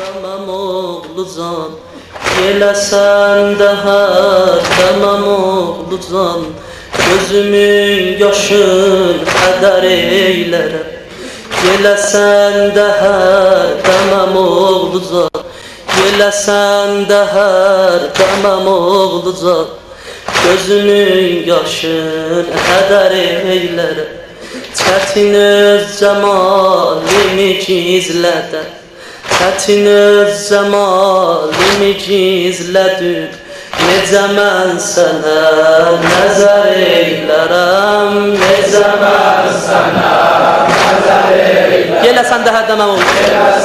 Tamam oğlucan Gelesən daha Tamam oğlucan Gözümün yaşın Hədər eylərəm Gələsən daha Tamam oğlucan Gələsən daha Tamam oğlucan Gözümün yaşın Hədər eylərəm Çətin öz cəmalimi gizlədə Çətin öz cəmalimi gizlədib Necə mən sənə nəzər eylərəm Necə mən sənə nəzər eylərəm Yeləsən də hərdəməm olur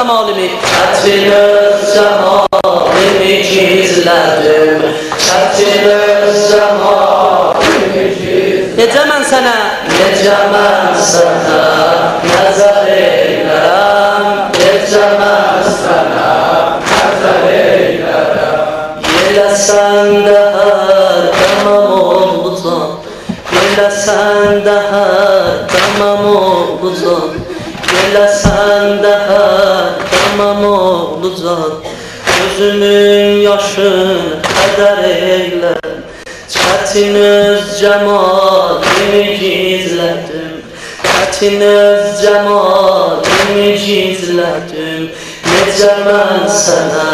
Öz cəmalimi gizlədim Çətin öz cəmalimi gizlədim Necə mən sənə Necə mən sənə olacaq Gözümün yaşın hədər eylə Çətin öz cəmalimi gizlədim Çətin öz cəmalimi gizlədim Necə mən sənə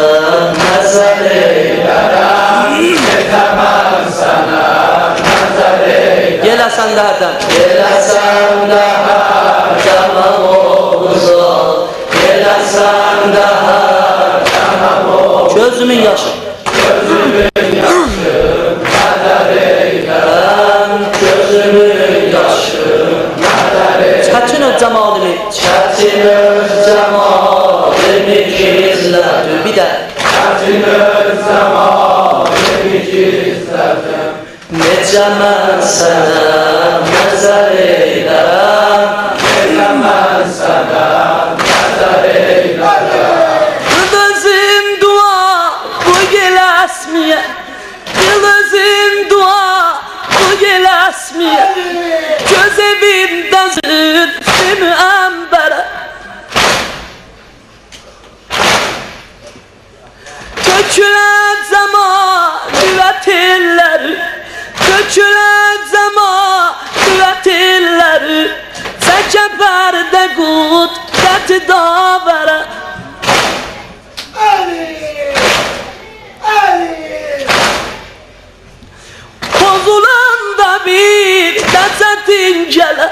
nəzər eylərəm Necə mən sənə nəzər eylərəm Yeləsən də hərdən Yeləsən Cəmalimi Çətin öz cəmalimi gizlədim Bir də Çətin öz cəmalimi gizlədim Necə mən sənə Dökülen zəmatilləri Səkə bərdə Dəti Qəti davərə Əli Əli Bozulan da bir dəsətin gələ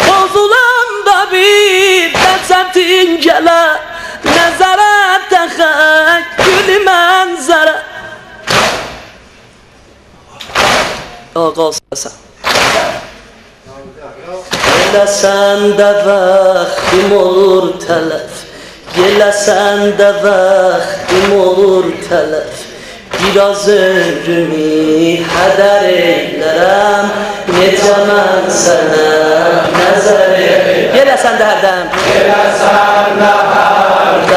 Bozulan da bir dəsətin gələ Nəzərə təxək Ağa sen Yeləsən də vaxtim olur tələf Yeləsən də vaxtim olur tələf Biraz ömrümü hədər eylərəm Necə mən sənə nəzər eylərəm Yeləsən də hərdən Yeləsən də hərdən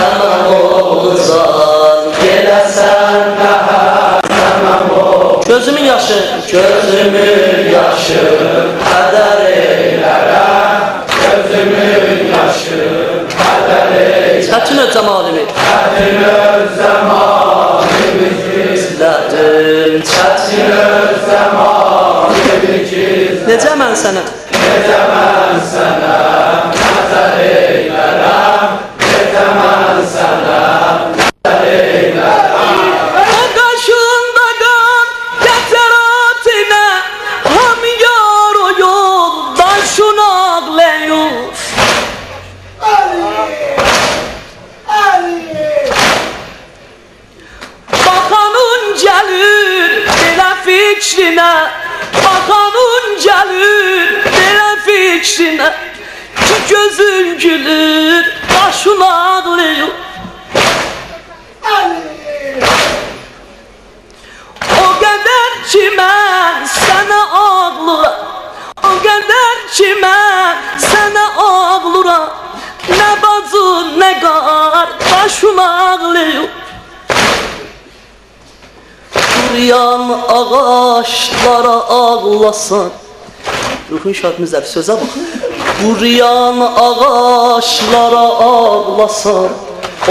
Kaçınır zamanımı? Kaçınır zamanımı izledim. Kaçınır zamanımı izledim. Necə mən sənə? Necə mən sənə? Fikrinə Ki gözün gülür, başın ağlayır O qədər ki mən sənə ağlıram O qədər ki mən sənə ağlıram Nə bacı, nə qardaşım ağlayır Quruyan ağaçlara ağlasan Ruhun şad müzəf sözə bax Quruyan ağaçlara ağlasan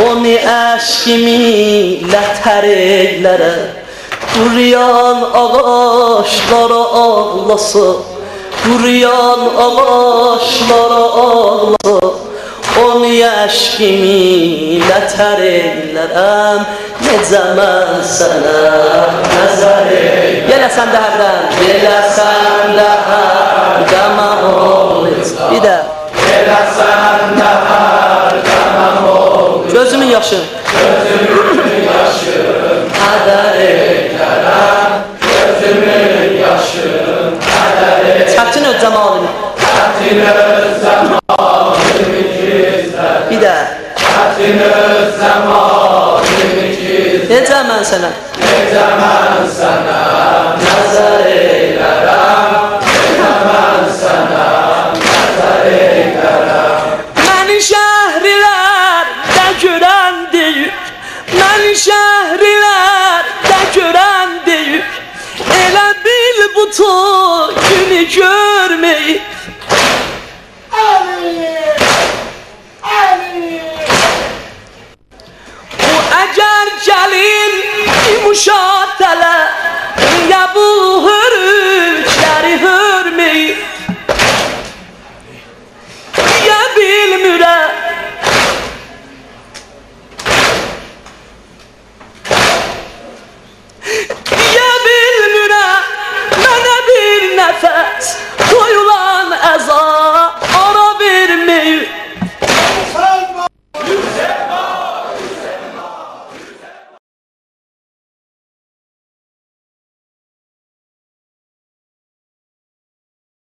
Onu əşkimi lətər eylərə Quruyan ağaçlara ağlasan Quruyan ağaçlara ağlasan Onu əşkimi lətər eylərəm Necə mən sənə nəzər Yeləsən də hərdən Yeləsən Çətin öz cəmalını Bir də Çətin öz cəmalını Necə mən sənə Necə to günü görməyib